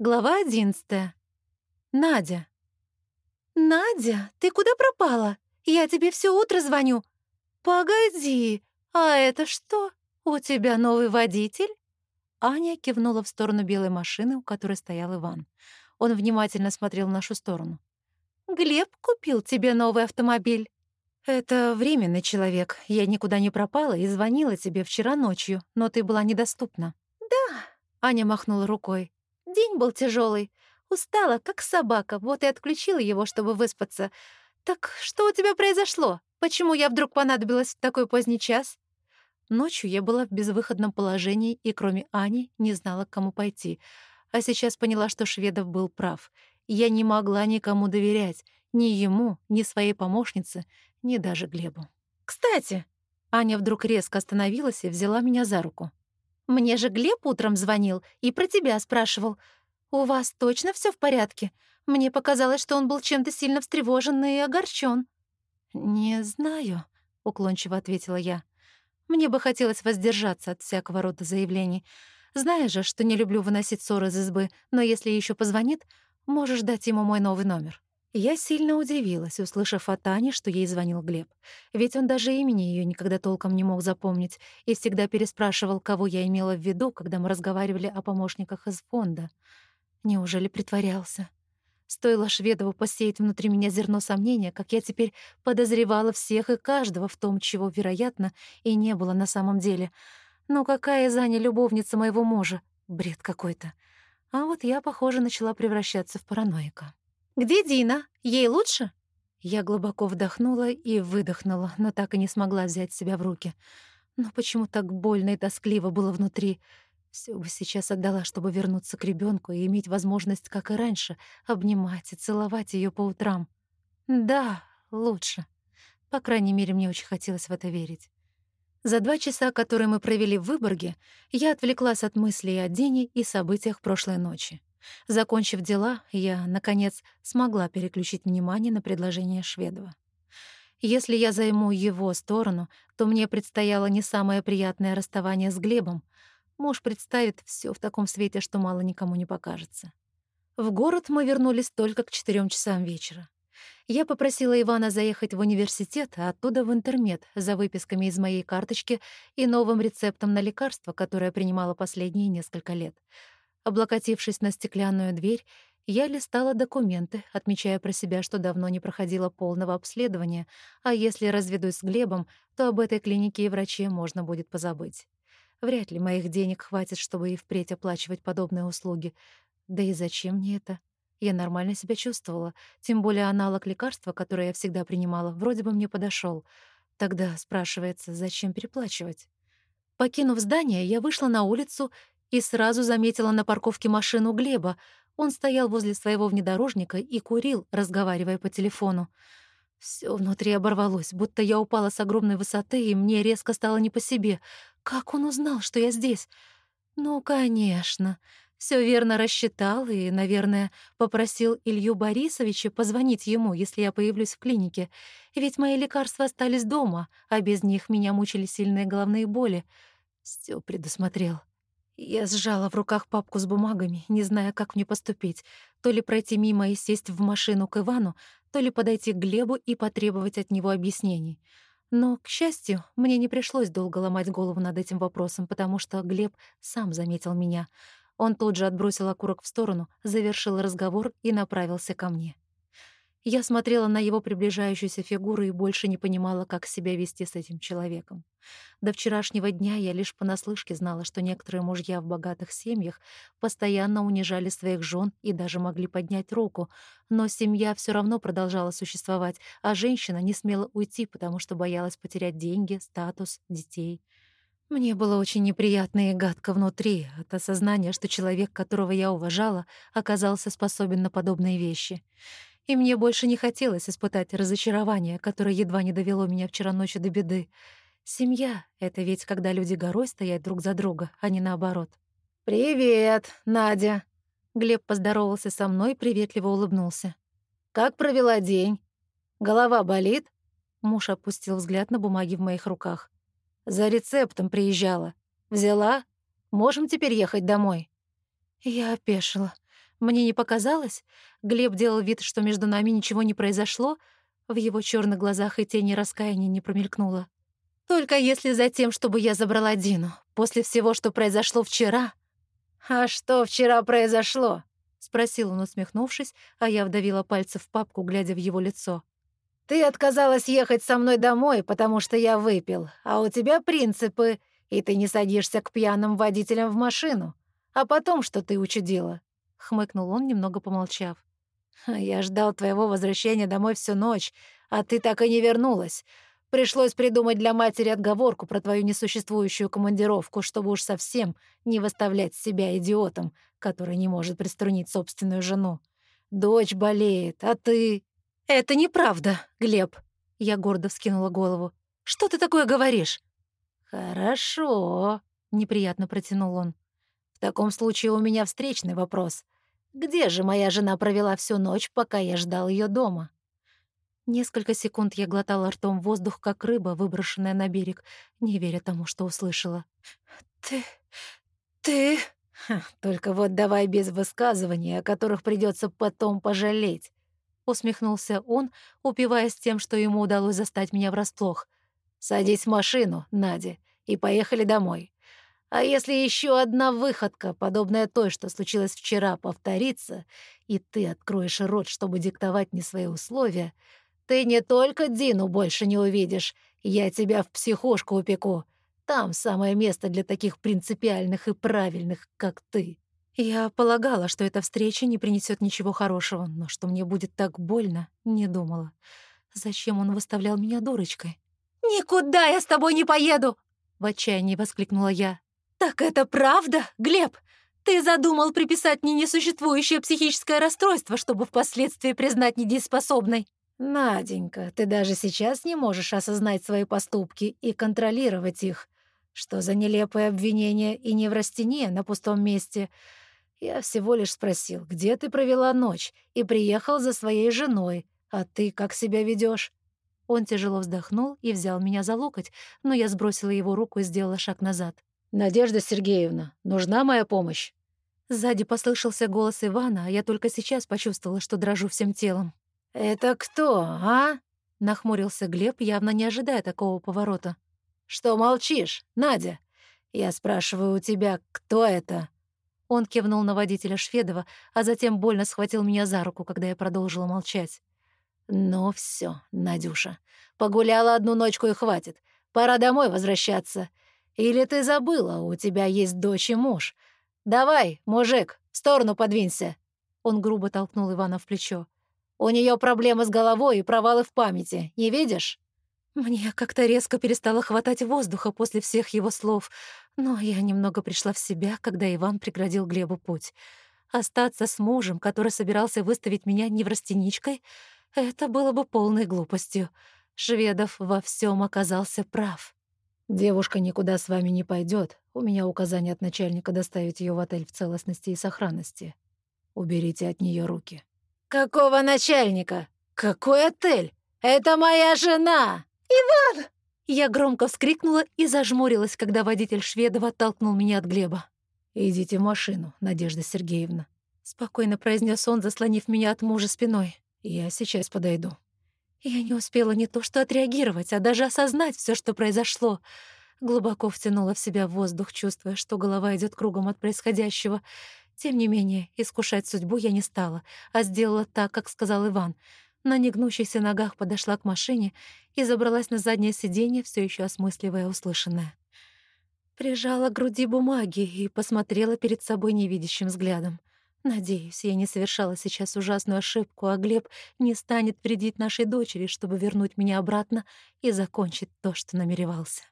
Глава одиннадцатая. Надя. «Надя, ты куда пропала? Я тебе все утро звоню». «Погоди, а это что? У тебя новый водитель?» Аня кивнула в сторону белой машины, у которой стоял Иван. Он внимательно смотрел в нашу сторону. «Глеб купил тебе новый автомобиль». «Это временный человек. Я никуда не пропала и звонила тебе вчера ночью, но ты была недоступна». «Да», — Аня махнула рукой. День был тяжелый. Устала, как собака, вот и отключила его, чтобы выспаться. Так что у тебя произошло? Почему я вдруг понадобилась в такой поздний час? Ночью я была в безвыходном положении и, кроме Ани, не знала, к кому пойти. А сейчас поняла, что Шведов был прав. Я не могла никому доверять. Ни ему, ни своей помощнице, ни даже Глебу. «Кстати!» Аня вдруг резко остановилась и взяла меня за руку. Мне же Глеб утром звонил и про тебя спрашивал. У вас точно все в порядке? Мне показалось, что он был чем-то сильно встревожен и огорчен. «Не знаю», — уклончиво ответила я. «Мне бы хотелось воздержаться от всякого рода заявлений. Знаешь же, что не люблю выносить ссоры из избы, но если еще позвонит, можешь дать ему мой новый номер». Я сильно удивилась, услышав от Ани, что ей звонил Глеб. Ведь он даже имени ее никогда толком не мог запомнить и всегда переспрашивал, кого я имела в виду, когда мы разговаривали о помощниках из фонда. Неужели притворялся? Стоило Шведову посеять внутри меня зерно сомнения, как я теперь подозревала всех и каждого в том, чего, вероятно, и не было на самом деле. Но какая из Ани любовница моего мужа? Бред какой-то. А вот я, похоже, начала превращаться в параноика. «Где Дина? Ей лучше?» Я глубоко вдохнула и выдохнула, но так и не смогла взять себя в руки. Но почему так больно и тоскливо было внутри? Все бы сейчас отдала, чтобы вернуться к ребенку и иметь возможность, как и раньше, обнимать и целовать ее по утрам. Да, лучше. По крайней мере, мне очень хотелось в это верить. За два часа, которые мы провели в Выборге, я отвлеклась от мыслей о Дине и событиях прошлой ночи. Закончив дела, я, наконец, смогла переключить внимание на предложение Шведова. Если я займу его сторону, то мне предстояло не самое приятное расставание с Глебом. Муж представит все в таком свете, что мало никому не покажется. В город мы вернулись только к четырем часам вечера. Я попросила Ивана заехать в университет, а оттуда в интермед за выписками из моей карточки и новым рецептом на лекарство, которое принимала последние несколько лет — Облокотившись на стеклянную дверь, я листала документы, отмечая про себя, что давно не проходила полного обследования, а если разведусь с Глебом, то об этой клинике и враче можно будет позабыть. Вряд ли моих денег хватит, чтобы и впредь оплачивать подобные услуги. Да и зачем мне это? Я нормально себя чувствовала, тем более аналог лекарства, которое я всегда принимала, вроде бы мне подошел. Тогда спрашивается, зачем переплачивать? Покинув здание, я вышла на улицу и сразу заметила на парковке машину Глеба. Он стоял возле своего внедорожника и курил, разговаривая по телефону. Все внутри оборвалось, будто я упала с огромной высоты, и мне резко стало не по себе. Как он узнал, что я здесь? Ну, конечно. Все верно рассчитал и, наверное, попросил Илью Борисовича позвонить ему, если я появлюсь в клинике. Ведь мои лекарства остались дома, а без них меня мучили сильные головные боли. Все предусмотрел. Я сжала в руках папку с бумагами, не зная, как мне поступить. То ли пройти мимо и сесть в машину к Ивану, то ли подойти к Глебу и потребовать от него объяснений. Но, к счастью, мне не пришлось долго ломать голову над этим вопросом, потому что Глеб сам заметил меня. Он тут же отбросил окурок в сторону, завершил разговор и направился ко мне. Я смотрела на его приближающуюся фигуру и больше не понимала, как себя вести с этим человеком. До вчерашнего дня я лишь понаслышке знала, что некоторые мужья в богатых семьях постоянно унижали своих жен и даже могли поднять руку, но семья все равно продолжала существовать, а женщина не смела уйти, потому что боялась потерять деньги, статус, детей. Мне было очень неприятно и гадко внутри от осознания, что человек, которого я уважала, оказался способен на подобные вещи — и мне больше не хотелось испытать разочарование, которое едва не довело меня вчера ночью до беды. Семья — это ведь когда люди горой стоят друг за друга, а не наоборот. «Привет, Надя!» Глеб поздоровался со мной, приветливо улыбнулся. «Как провела день? Голова болит?» Муж опустил взгляд на бумаги в моих руках. «За рецептом приезжала. Взяла? Можем теперь ехать домой?» Я опешила. Мне не показалось? Глеб делал вид, что между нами ничего не произошло. В его черных глазах и тени раскаяния не промелькнуло. Только если за тем, чтобы я забрала Дину. После всего, что произошло вчера. «А что вчера произошло?» — спросил он, усмехнувшись, а я вдавила пальцы в папку, глядя в его лицо. «Ты отказалась ехать со мной домой, потому что я выпил, а у тебя принципы, и ты не садишься к пьяным водителям в машину. А потом что ты учудила?» — хмыкнул он, немного помолчав. «Я ждал твоего возвращения домой всю ночь, а ты так и не вернулась. Пришлось придумать для матери отговорку про твою несуществующую командировку, чтобы уж совсем не выставлять себя идиотом, который не может приструнить собственную жену. Дочь болеет, а ты... «Это неправда, Глеб», — я гордо вскинула голову. «Что ты такое говоришь?» «Хорошо», — неприятно протянул он. «В таком случае у меня встречный вопрос. Где же моя жена провела всю ночь, пока я ждал ее дома?» Несколько секунд я глотала ртом воздух, как рыба, выброшенная на берег, не веря тому, что услышала. «Ты... ты...» «Только вот давай без высказываний, о которых придется потом пожалеть», — усмехнулся он, упиваясь тем, что ему удалось застать меня врасплох. «Садись в машину, Надя, и поехали домой. А если еще одна выходка, подобная той, что случилось вчера, повторится, и ты откроешь рот, чтобы диктовать мне свои условия, ты не только Дину больше не увидишь, я тебя в психушку упеку. Там самое место для таких принципиальных и правильных, как ты». Я полагала, что эта встреча не принесет ничего хорошего, но что мне будет так больно, не думала. Зачем он выставлял меня дурочкой? «Никуда я с тобой не поеду!» — в отчаянии воскликнула я. «Так это правда, Глеб? Ты задумал приписать мне несуществующее психическое расстройство, чтобы впоследствии признать недееспособной?» «Наденька, ты даже сейчас не можешь осознать свои поступки и контролировать их. Что за нелепое обвинение и неврастения на пустом месте? Я всего лишь спросил, где ты провела ночь, и приехал за своей женой, а ты как себя ведешь? Он тяжело вздохнул и взял меня за локоть, но я сбросила его руку и сделала шаг назад. «Надежда Сергеевна, нужна моя помощь?» Сзади послышался голос Ивана, а я только сейчас почувствовала, что дрожу всем телом. «Это кто, а?» — нахмурился Глеб, явно не ожидая такого поворота. «Что молчишь, Надя? Я спрашиваю у тебя, кто это?» Он кивнул на водителя Шведова, а затем больно схватил меня за руку, когда я продолжила молчать. «Ну все, Надюша, погуляла одну ночку и хватит. Пора домой возвращаться. Или ты забыла, у тебя есть дочь и муж. Давай, мужик, в сторону подвинься». Он грубо толкнул Ивана в плечо. У нее проблемы с головой и провалы в памяти, не видишь?» Мне как-то резко перестало хватать воздуха после всех его слов, но я немного пришла в себя, когда Иван преградил Глебу путь. Остаться с мужем, который собирался выставить меня неврастеничкой, это было бы полной глупостью. Шведов во всем оказался прав. «Девушка никуда с вами не пойдет. У меня указание от начальника доставить ее в отель в целостности и сохранности. Уберите от нее руки». «Какого начальника? Какой отель? Это моя жена!» «Иван!» Я громко вскрикнула и зажмурилась, когда водитель Шведова оттолкнул меня от Глеба. «Идите в машину, Надежда Сергеевна», — спокойно произнес он, заслонив меня от мужа спиной. «Я сейчас подойду». Я не успела не то что отреагировать, а даже осознать все, что произошло. Глубоко втянула в себя воздух, чувствуя, что голова идет кругом от происходящего. Тем не менее, искушать судьбу я не стала, а сделала так, как сказал Иван. На негнущихся ногах подошла к машине и забралась на заднее сиденье, все еще осмысливая услышанное. Прижала к груди бумаги и посмотрела перед собой невидящим взглядом. Надеюсь, я не совершала сейчас ужасную ошибку, а Глеб не станет вредить нашей дочери, чтобы вернуть меня обратно и закончить то, что намеревался.